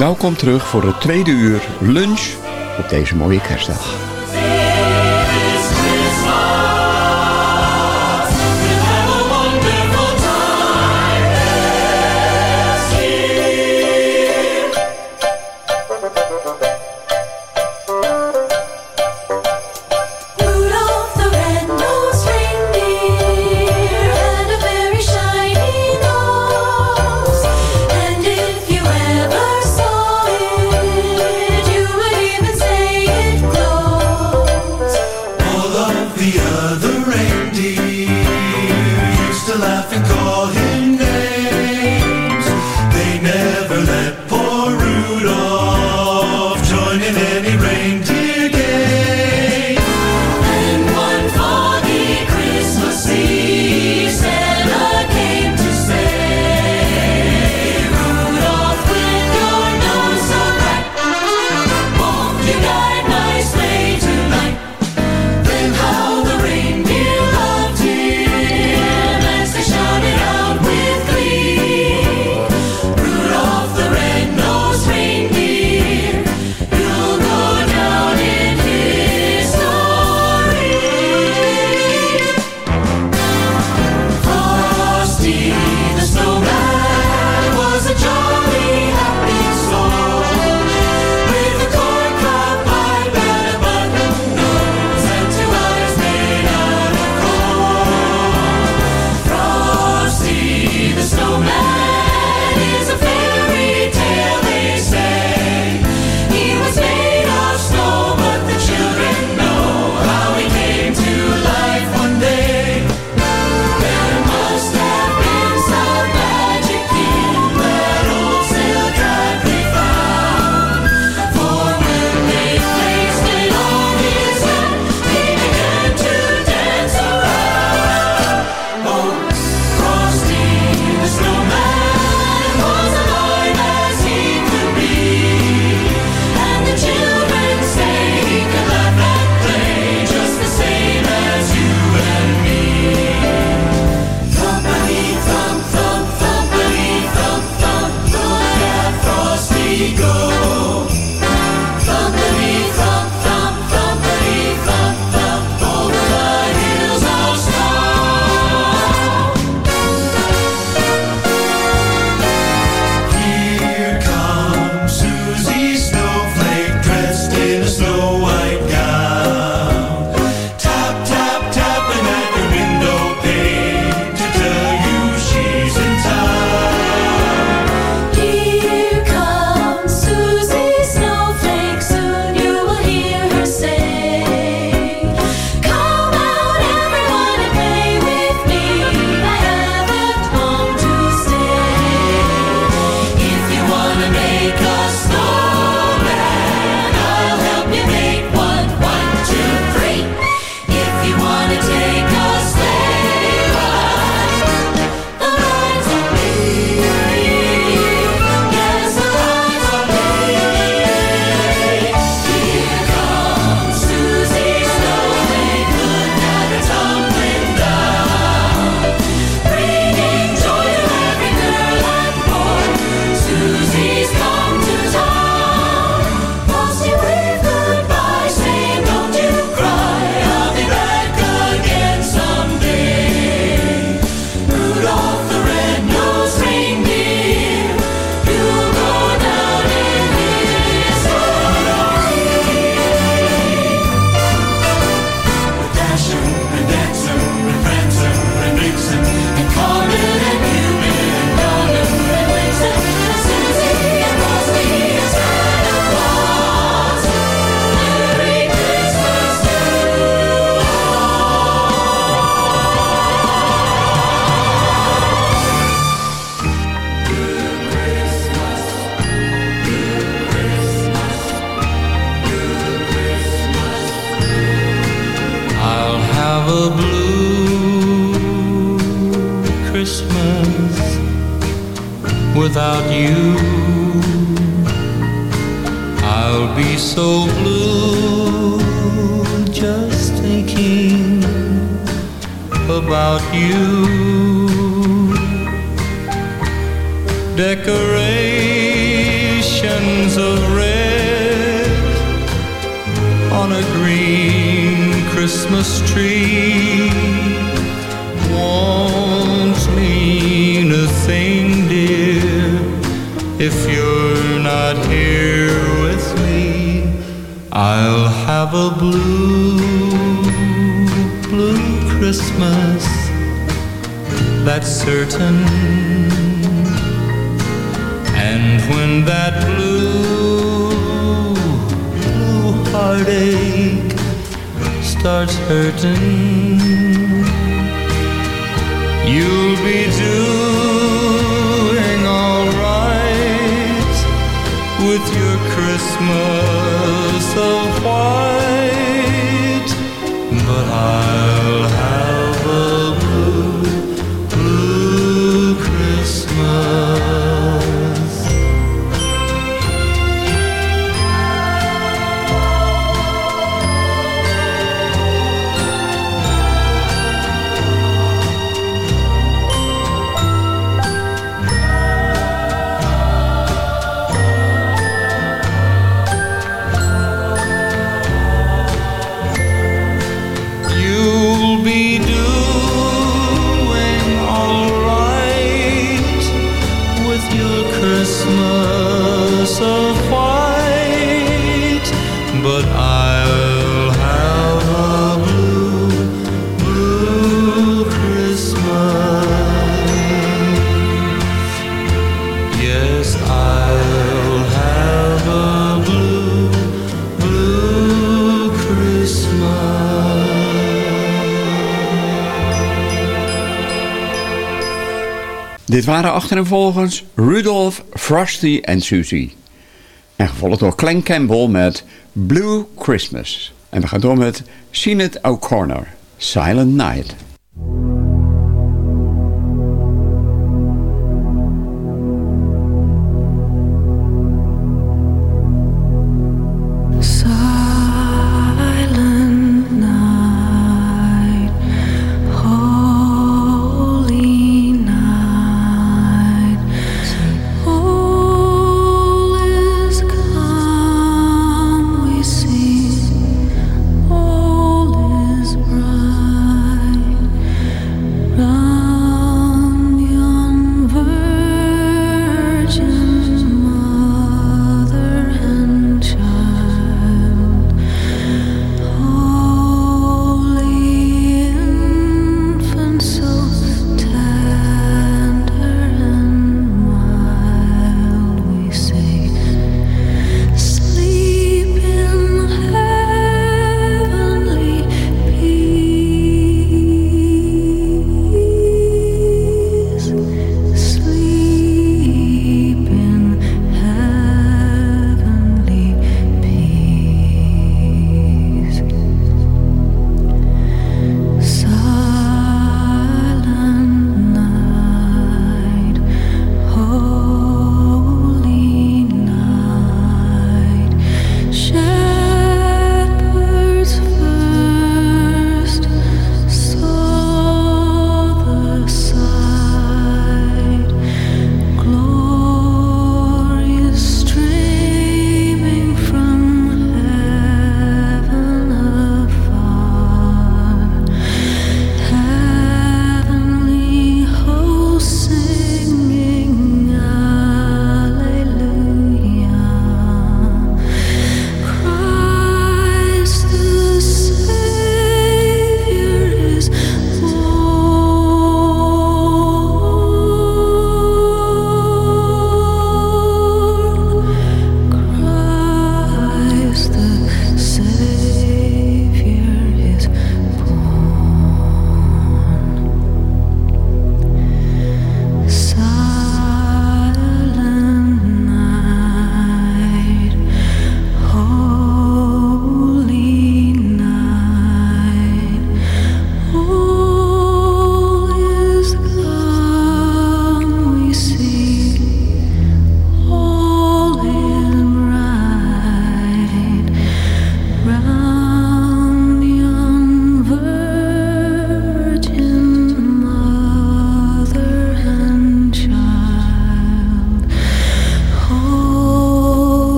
Welkom terug voor het tweede uur lunch op deze mooie kerstdag. waren achtereenvolgens Rudolph, Frosty en Susie. En gevolgd door Clank Campbell met Blue Christmas. En we gaan door met Sinead O'Connor, Silent Night.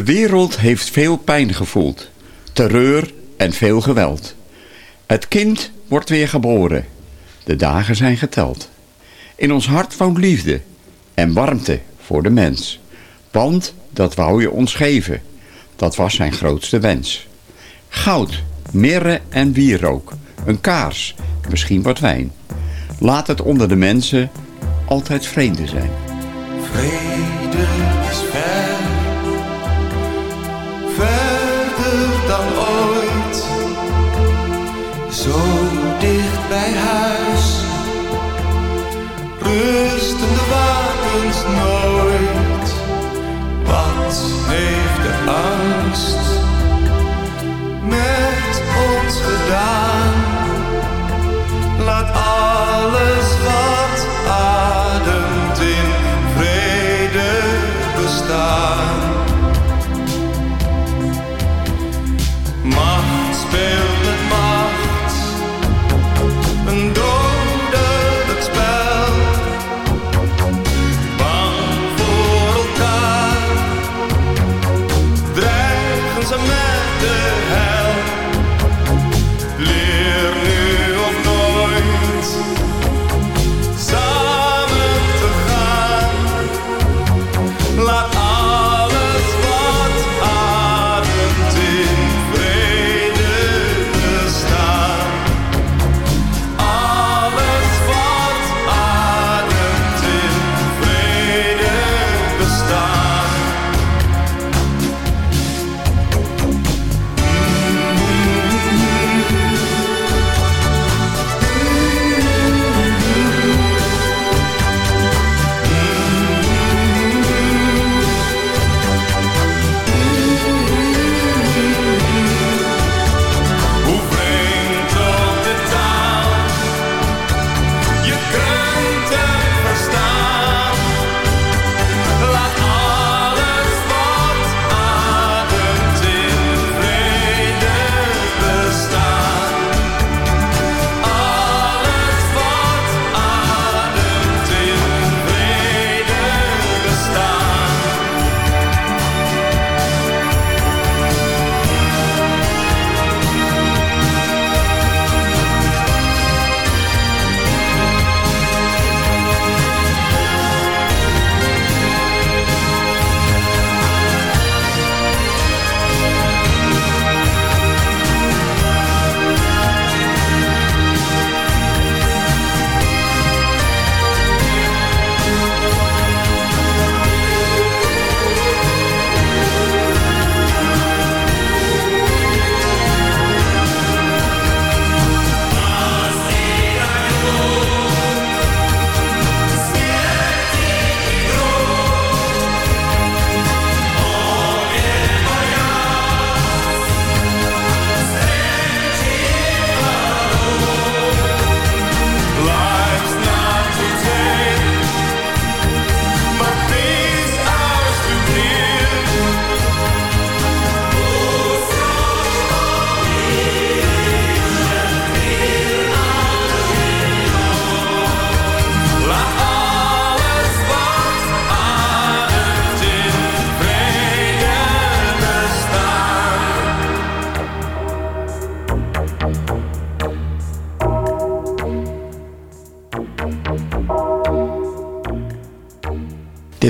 De wereld heeft veel pijn gevoeld, terreur en veel geweld. Het kind wordt weer geboren. De dagen zijn geteld. In ons hart woont liefde en warmte voor de mens. Want dat wou je ons geven. Dat was zijn grootste wens. Goud, mirre en wierook. Een kaars, misschien wat wijn. Laat het onder de mensen altijd vrede zijn. Vrede rusten de wapens nooit. Wat heeft de angst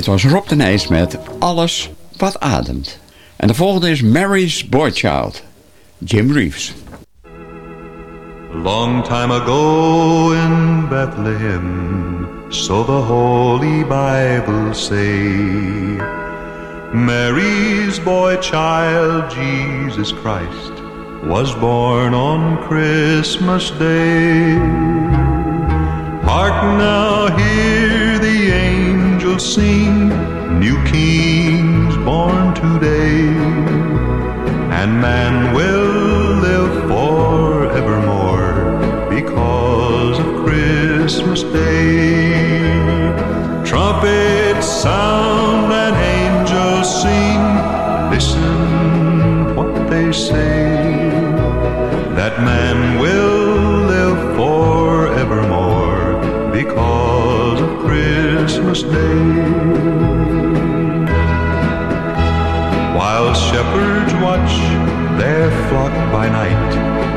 Dit was Rob de Nijs met Alles wat ademt. En de volgende is Mary's Boy Child, Jim Reeves. Long time ago in Bethlehem, so the Holy Bible say, Mary's boy child, Jesus Christ, was born on Christmas Day. Hark now, hear sing, new kings born today, and man will live forevermore because of Christmas Day. Trumpets sound and angels sing, listen what they say, that man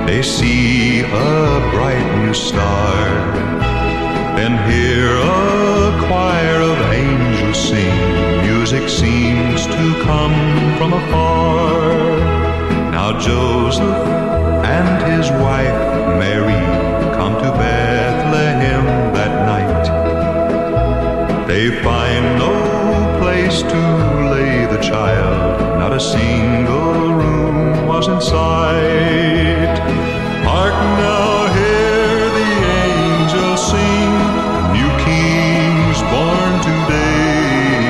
They see a bright new star, and hear a choir of angels sing. Music seems to come from afar. Now Joseph and his wife Mary come to Bethlehem that night. They find no place to lay the child, not a single room was in sight. Hark now, hear the angels sing, new king's born today,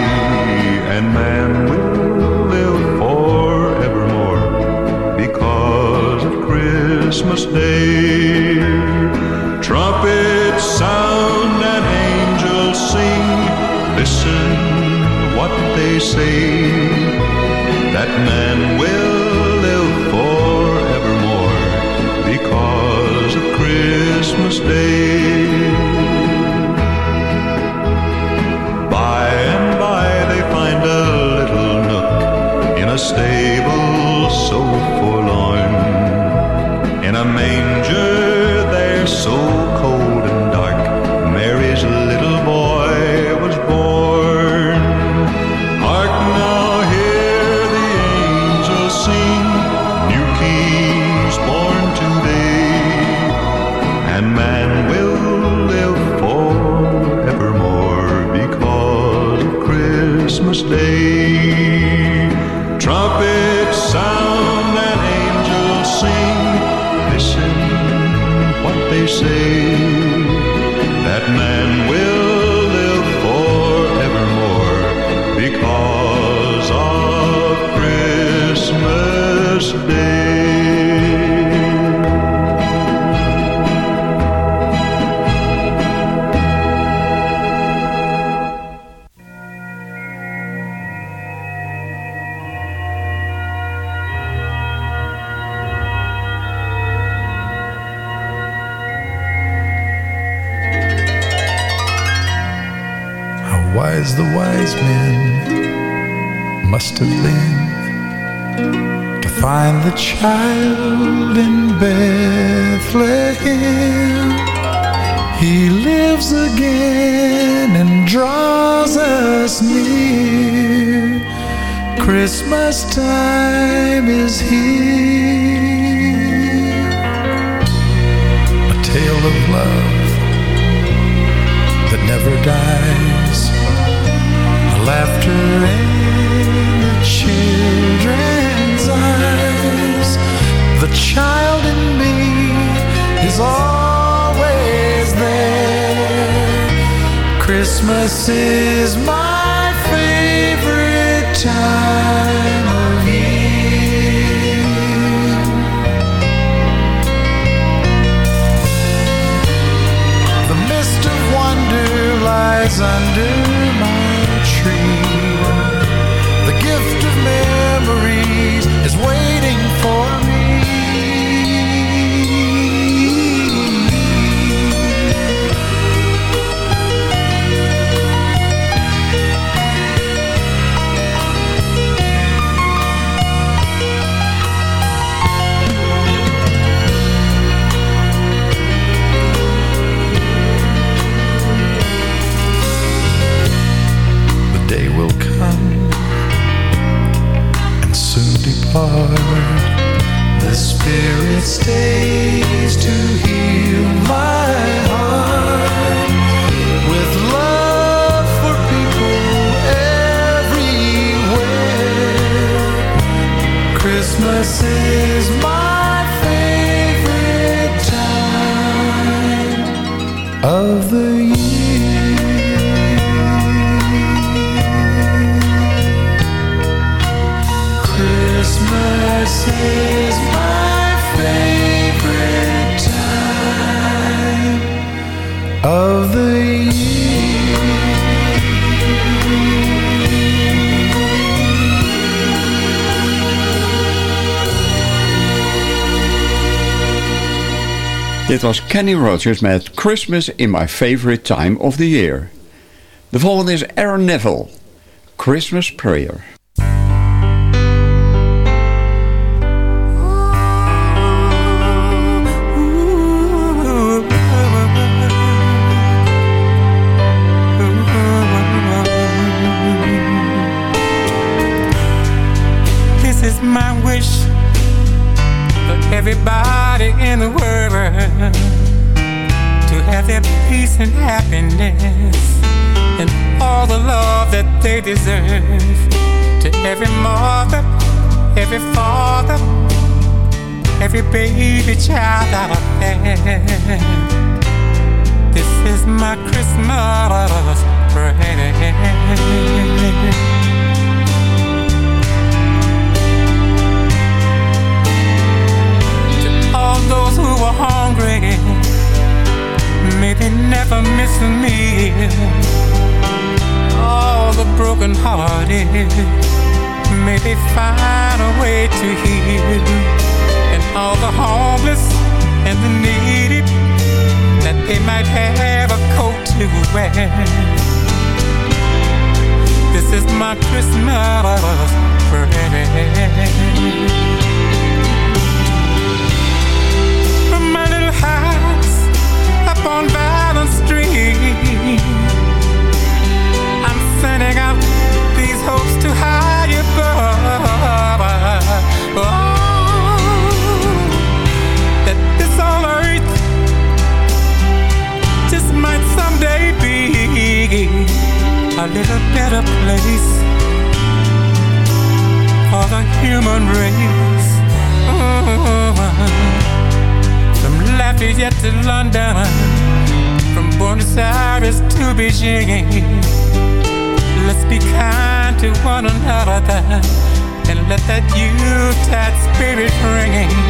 and man will live forevermore because of Christmas Day. Trumpets sound and angels sing, listen what they say, that man will Kenny Rogers met Christmas in my favorite time of the year. De volgende is Aaron Neville, Christmas Prayer. This is my wish for everybody their peace and happiness and all the love that they deserve. To every mother, every father, every baby child out there. This is my Christmas prayer. all those who are hungry. They never miss a meal. All the broken hearted, may they find a way to heal. And all the homeless and the needy, that they might have a coat to wear. This is my Christmas prayer. on a little better place for the human race. Oh, Lafayette to London, from Buenos Aires to Beijing. Let's be kind to one another and let that Yuletide spirit ring.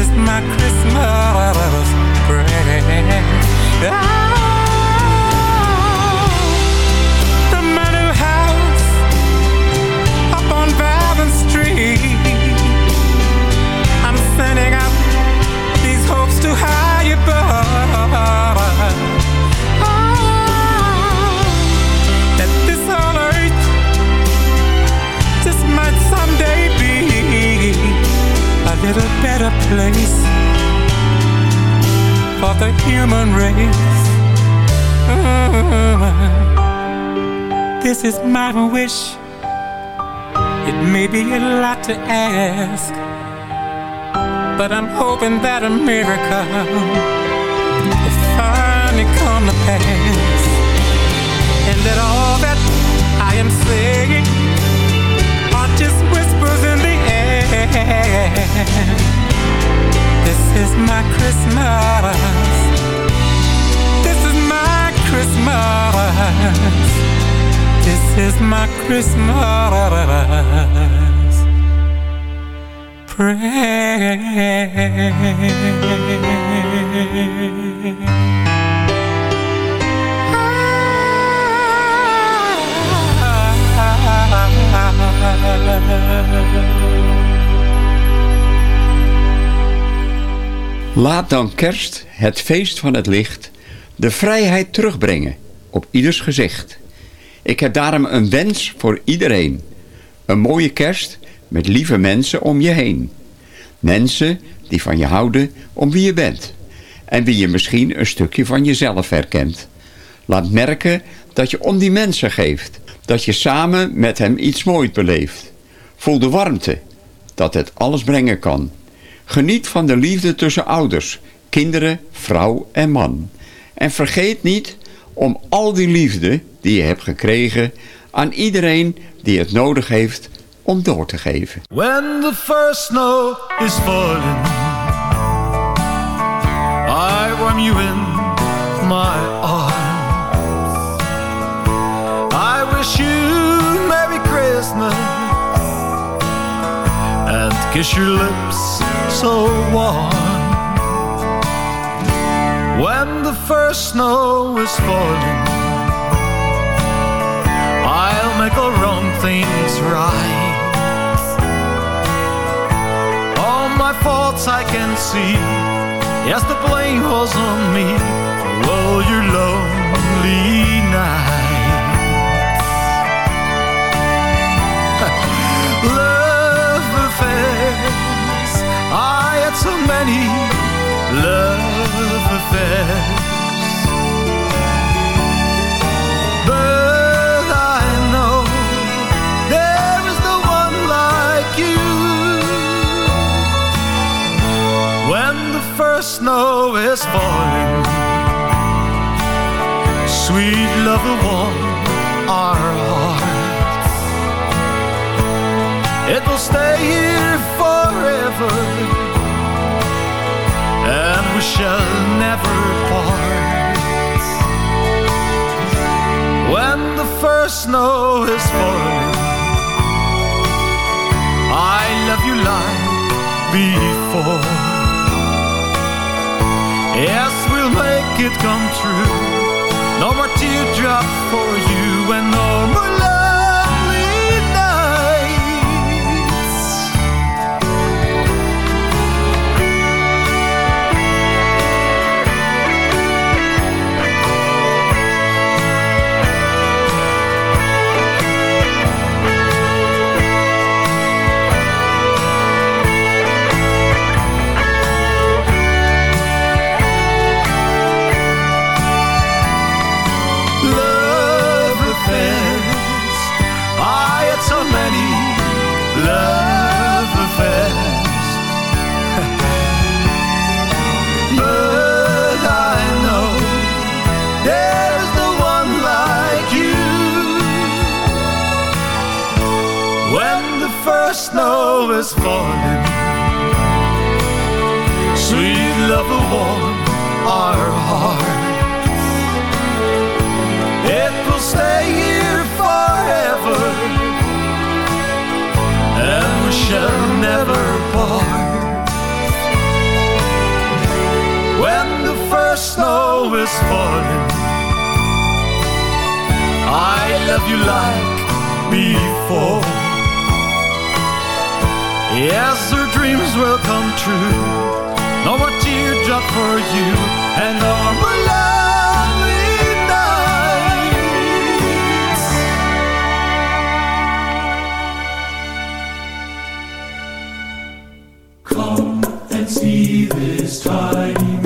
This my Christmas prayer. Ah. Place for the human race. Uh, this is my wish. It may be a lot to ask but I'm hoping that a miracle will finally come to pass. And that all that I am saying are just whispers in the air. This is my Christmas. This is my Christmas. This is my Christmas prayer. Laat dan kerst, het feest van het licht, de vrijheid terugbrengen op ieders gezicht. Ik heb daarom een wens voor iedereen. Een mooie kerst met lieve mensen om je heen. Mensen die van je houden om wie je bent. En wie je misschien een stukje van jezelf herkent. Laat merken dat je om die mensen geeft. Dat je samen met hem iets moois beleeft. Voel de warmte. Dat het alles brengen kan. Geniet van de liefde tussen ouders, kinderen, vrouw en man. En vergeet niet om al die liefde die je hebt gekregen... aan iedereen die het nodig heeft om door te geven. When the first snow is falling I warm you in my arms I wish you Merry Christmas And kiss your lips so warm. When the first snow is falling I'll make all wrong things right. All my faults I can see. Yes, the blame was on me. Oh, all your lonely nights so many love affairs. But I know there is no one like you. When the first snow is falling Sweet lover warm our hearts. It will stay here forever shall never part When the first snow is falling I love you like before. Yes, we'll make it come true. No more teardrop for you and no more love. warm our hearts. It will stay here forever, and we shall never part. When the first snow is falling, I love you like before. Yes, our dreams will come true. No more tears up for you and all my lovely nights. Come and see this time.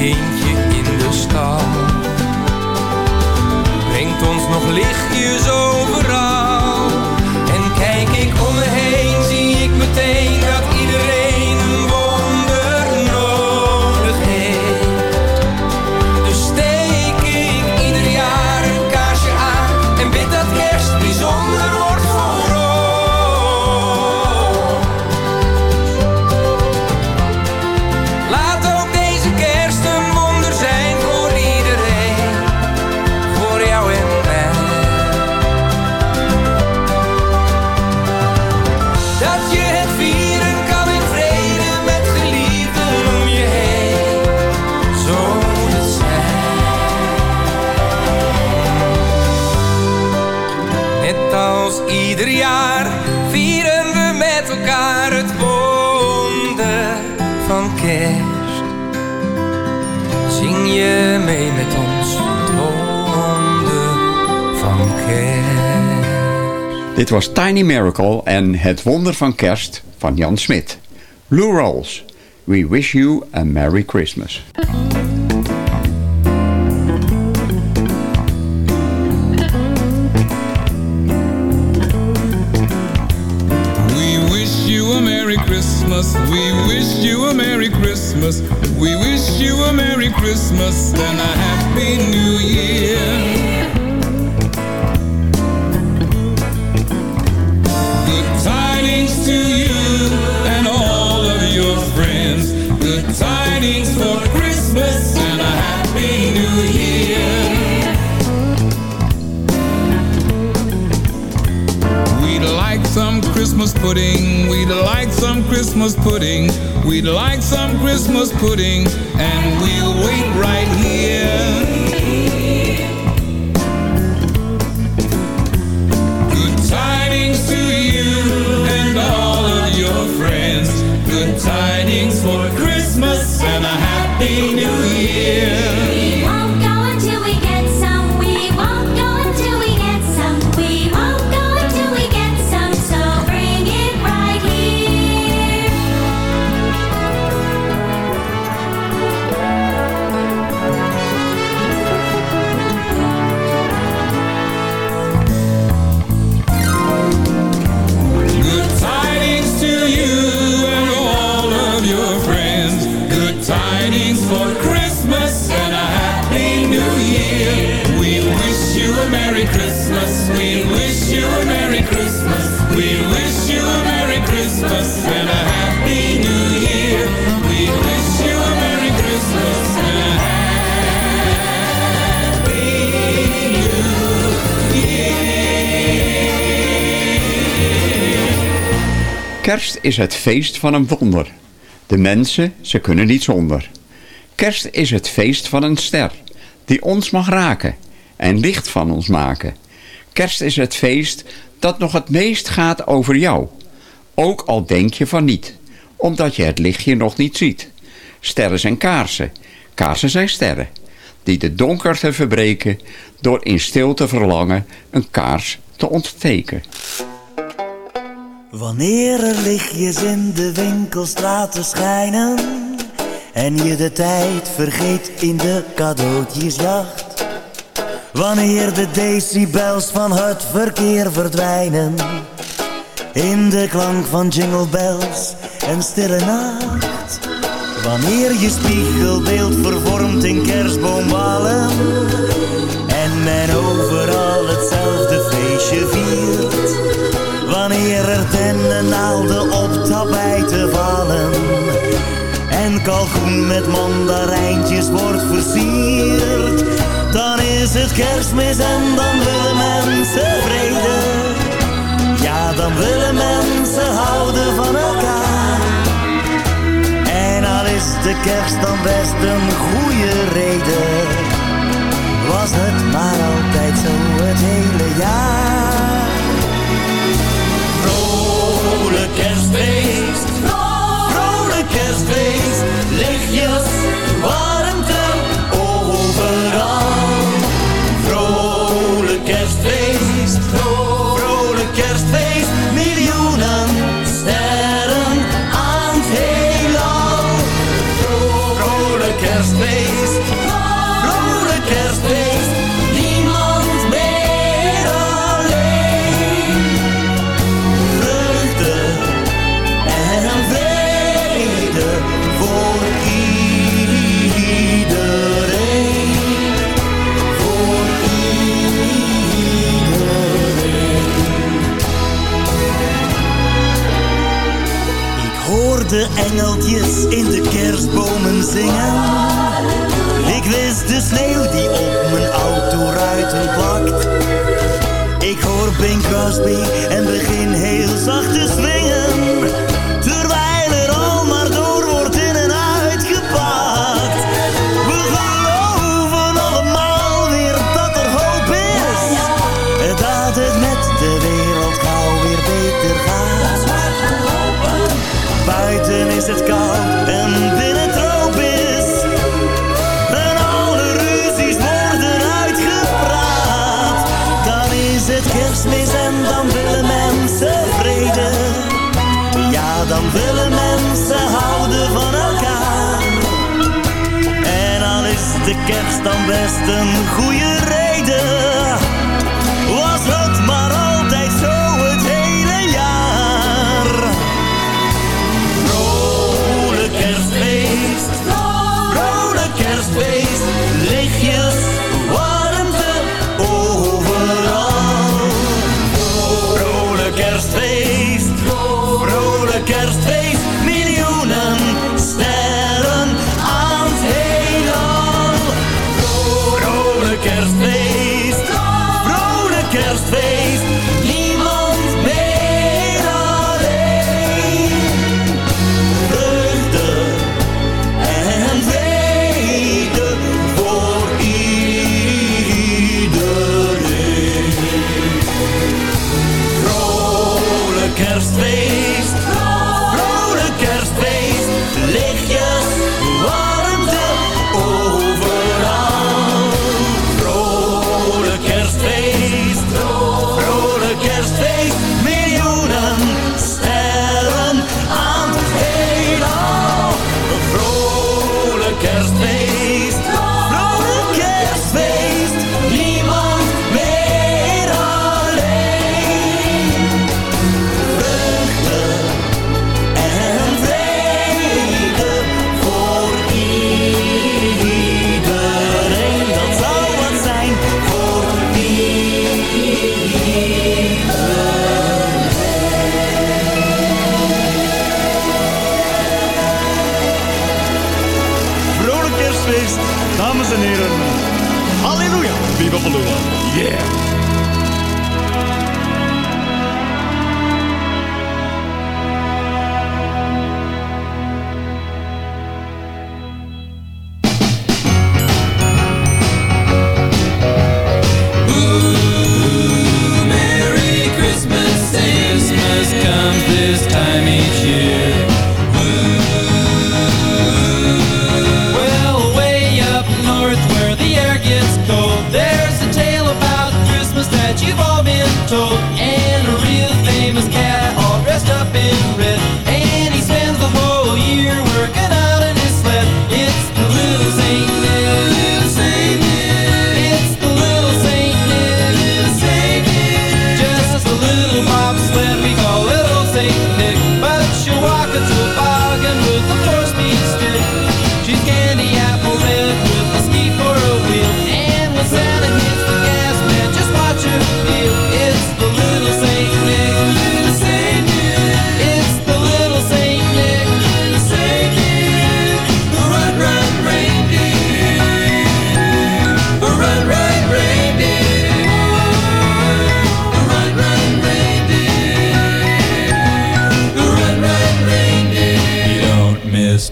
Kindje in de stal brengt ons nog lichtjes overal. Dit was Tiny Miracle en Het Wonder van Kerst van Jan Smit. Lou Rawls, We Wish You a Merry Christmas. We wish you a Merry Christmas. We wish you a Merry Christmas. We wish you a Merry Christmas and a Happy New Year. Pudding. We'd like some Christmas pudding. We'd like some Christmas pudding. And we'll wait right here. Good tidings to you and all of your friends. Good tidings for Christmas and a Happy New Year. Kerst is het feest van een wonder. De mensen, ze kunnen niet zonder. Kerst is het feest van een ster, die ons mag raken en licht van ons maken. Kerst is het feest dat nog het meest gaat over jou. Ook al denk je van niet, omdat je het lichtje nog niet ziet. Sterren zijn kaarsen, kaarsen zijn sterren, die de donkerte verbreken door in stilte verlangen een kaars te ontsteken. Wanneer er lichtjes in de winkelstraten schijnen En je de tijd vergeet in de cadeautjesjacht. Wanneer de decibels van het verkeer verdwijnen In de klank van jingle bells en stille nacht. Wanneer je spiegelbeeld vervormt in kerstboomwalen En men overal hetzelfde feestje viert. Wanneer er dennennaalden op tapijten vallen En kalkoen met mandarijntjes wordt versierd Dan is het kerstmis en dan willen mensen vrede. Ja, dan willen mensen houden van elkaar. En al is de kerst dan best een goede reden Was het maar altijd zo het hele jaar. kerstfeest. Vrolijk kerstfeest. Lichtjes, warm.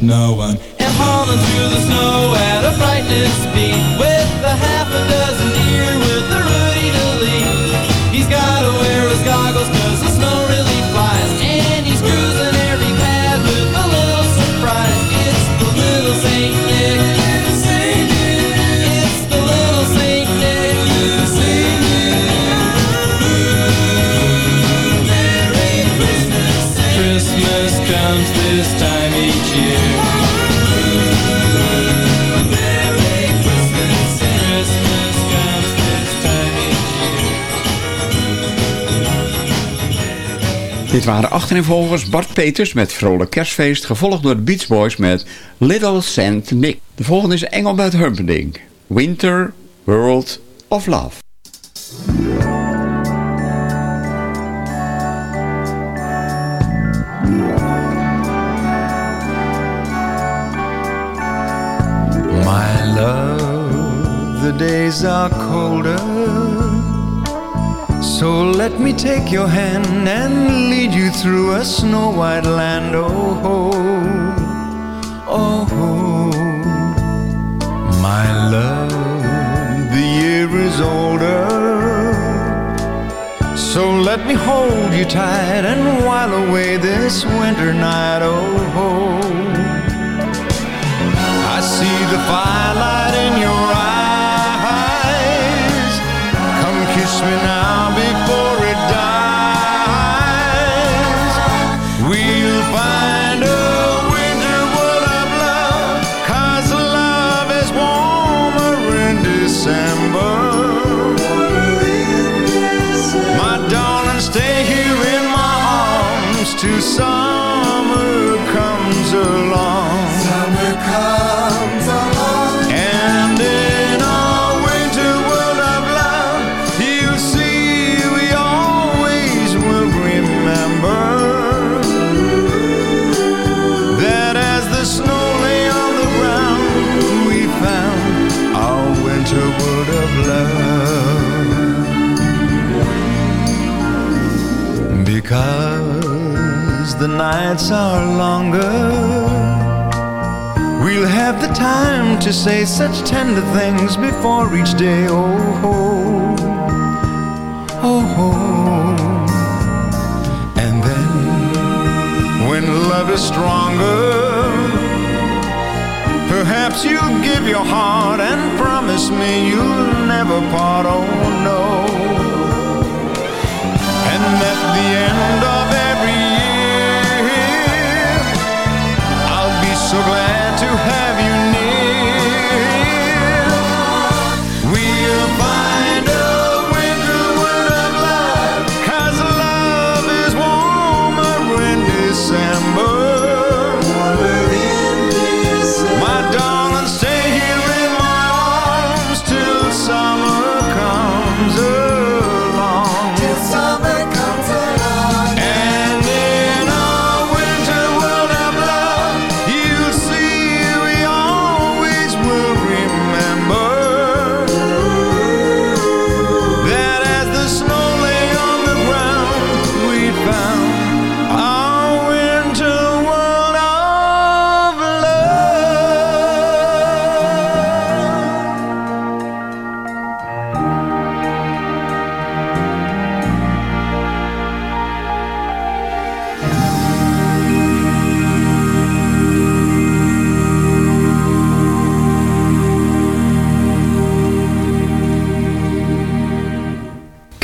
No one. and hauling through the snow at a breakneck speed with a half a dozen Dit waren achtereenvolgers Bart Peters met Vrolijk Kerstfeest... gevolgd door de Beach Boys met Little Saint Nick. De volgende is Engelbert Humperdinck. Winter World of Love. My love, the days are colder. So let me take your hand and lead you through a snow white land. Oh, ho, oh, ho. my love, the year is older. So let me hold you tight and while away this winter night. Oh, ho. I see the firelight arms till the nights are longer, we'll have the time to say such tender things before each day. Oh, ho, oh, ho. And then, when love is stronger, Perhaps you'll give your heart and promise me you'll never part, oh no. And at the end of every to have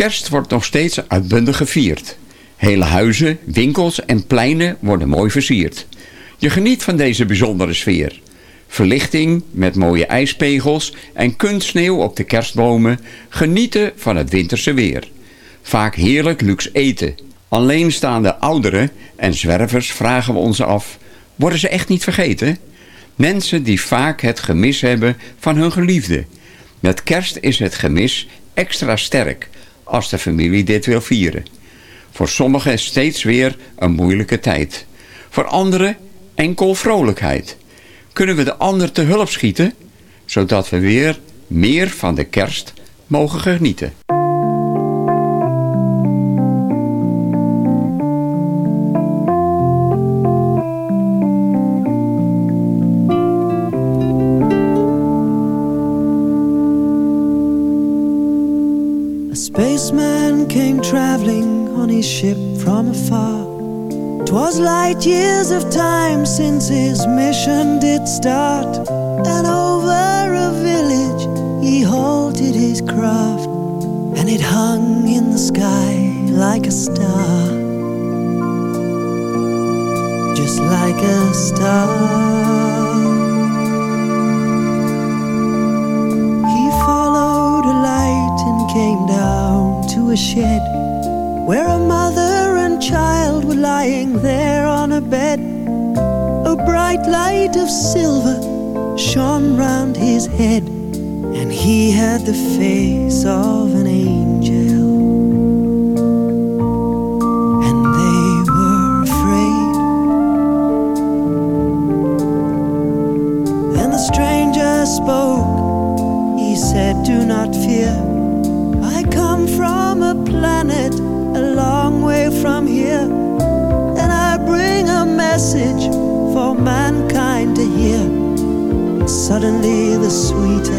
Kerst wordt nog steeds uitbundig gevierd. Hele huizen, winkels en pleinen worden mooi versierd. Je geniet van deze bijzondere sfeer. Verlichting met mooie ijspegels en kunstsneeuw op de kerstbomen. Genieten van het winterse weer. Vaak heerlijk luxe eten. Alleenstaande ouderen en zwervers vragen we ons af... worden ze echt niet vergeten? Mensen die vaak het gemis hebben van hun geliefde. Met kerst is het gemis extra sterk als de familie dit wil vieren. Voor sommigen steeds weer een moeilijke tijd. Voor anderen enkel vrolijkheid. Kunnen we de ander te hulp schieten, zodat we weer meer van de kerst mogen genieten. A spaceman came traveling on his ship from afar. 'Twas light years of time since his mission did start. And over a village he halted his craft, and it hung in the sky like a star. Just like a star. A shed where a mother and child were lying there on a bed. A bright light of silver shone round his head, and he had the face of an angel. Suddenly, the sweetest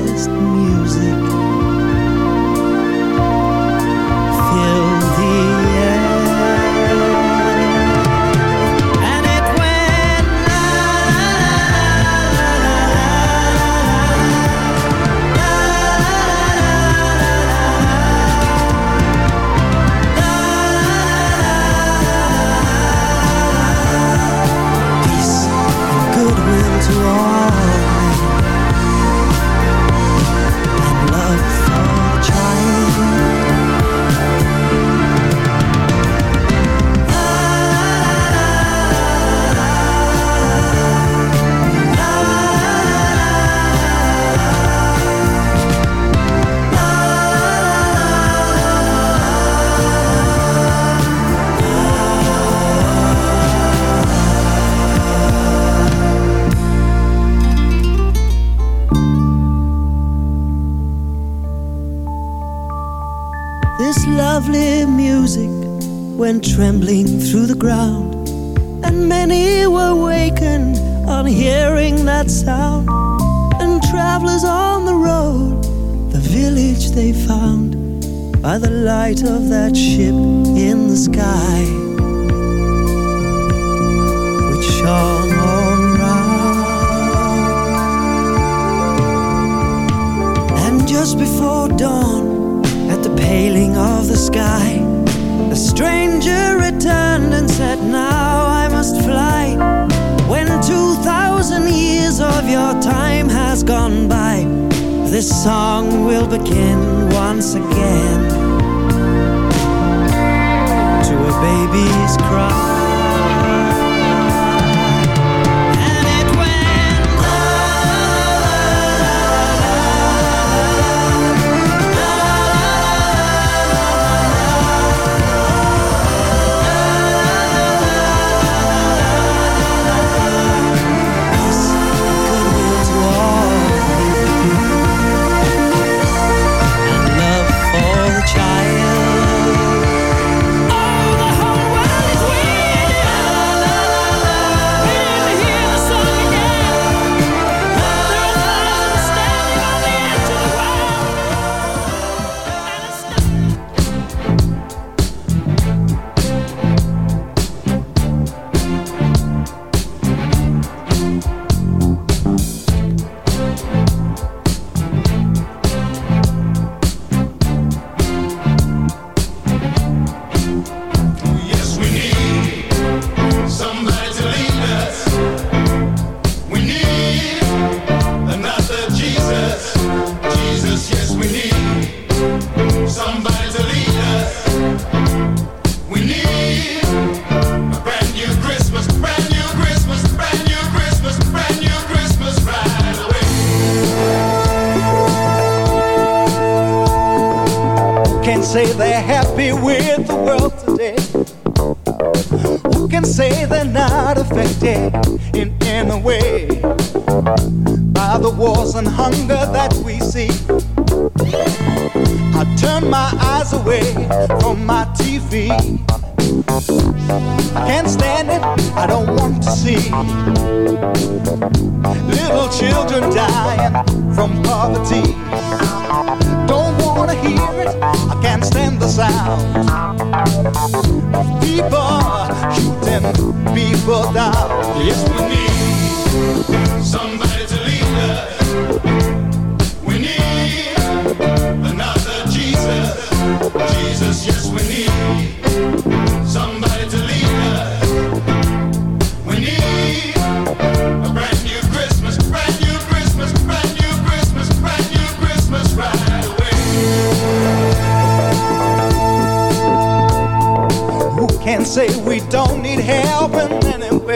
went trembling through the ground, and many were wakened on hearing that sound. And travelers on the road, the village they found by the light of that ship in the sky, which shone all round. And just before dawn, at the paling of the sky, a stranger returned and said, Now I must fly. When 2,000 years of your time has gone by, this song will begin once again to a baby's cry.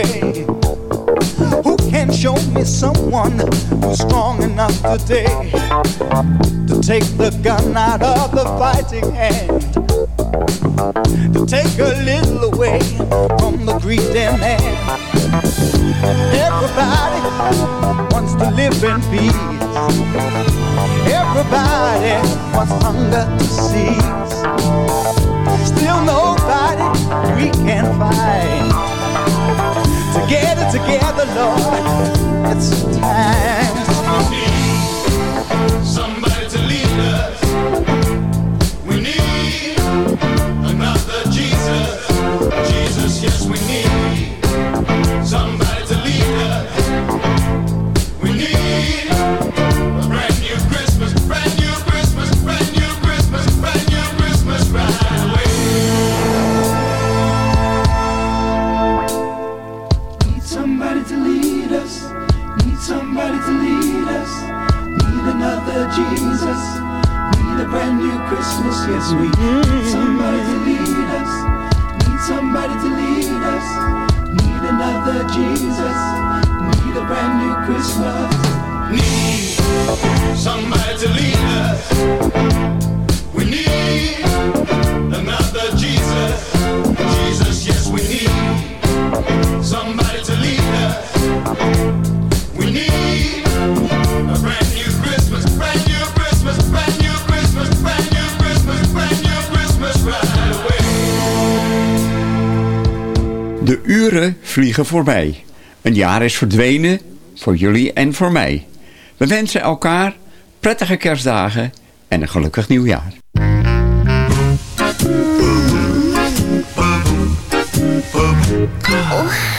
Who can show me someone who's strong enough today to take the gun out of the fighting hand? To take a little away from the greedy man. Everybody wants to live in peace. Everybody wants hunger to cease. Still nobody we can find to get it together, Lord. It's time. vliegen voorbij. Een jaar is verdwenen voor jullie en voor mij. We wensen elkaar prettige kerstdagen en een gelukkig nieuwjaar. Oh.